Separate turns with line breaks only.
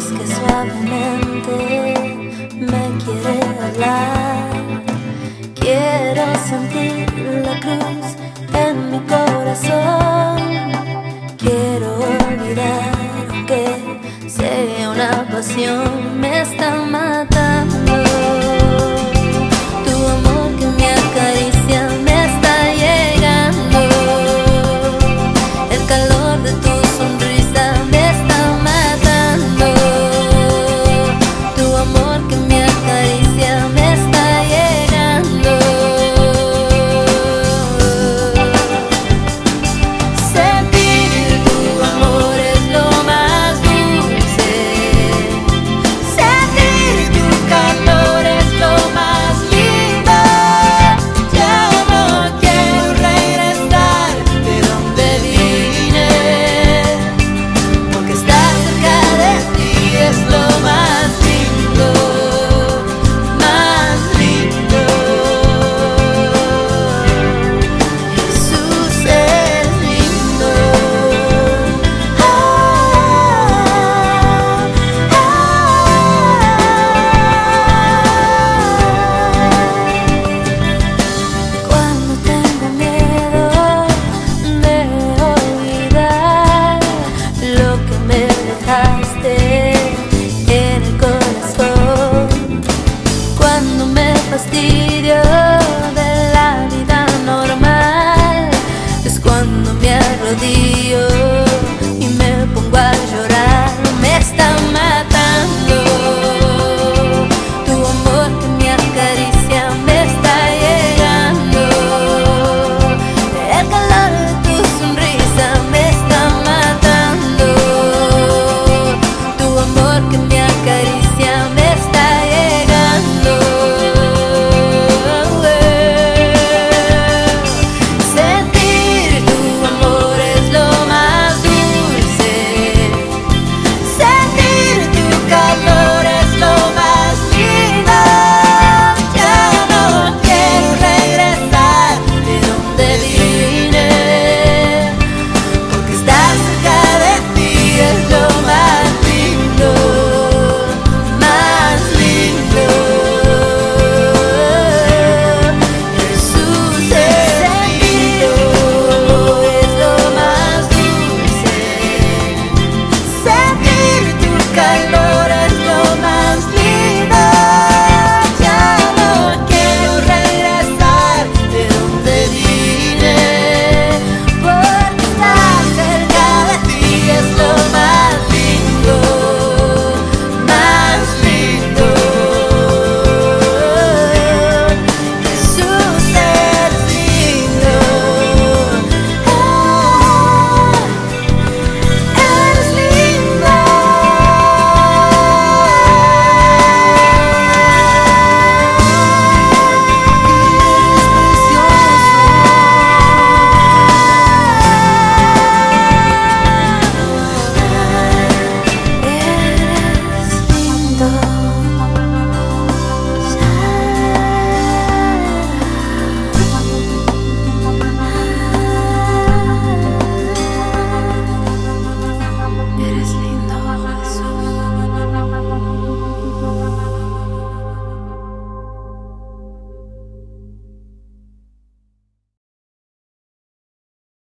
suavemente me quiere hablar. Quiero sentir la cruz en mi corazón. Quiero olvidar que sea una pasión. Me están cuando me arrodillo.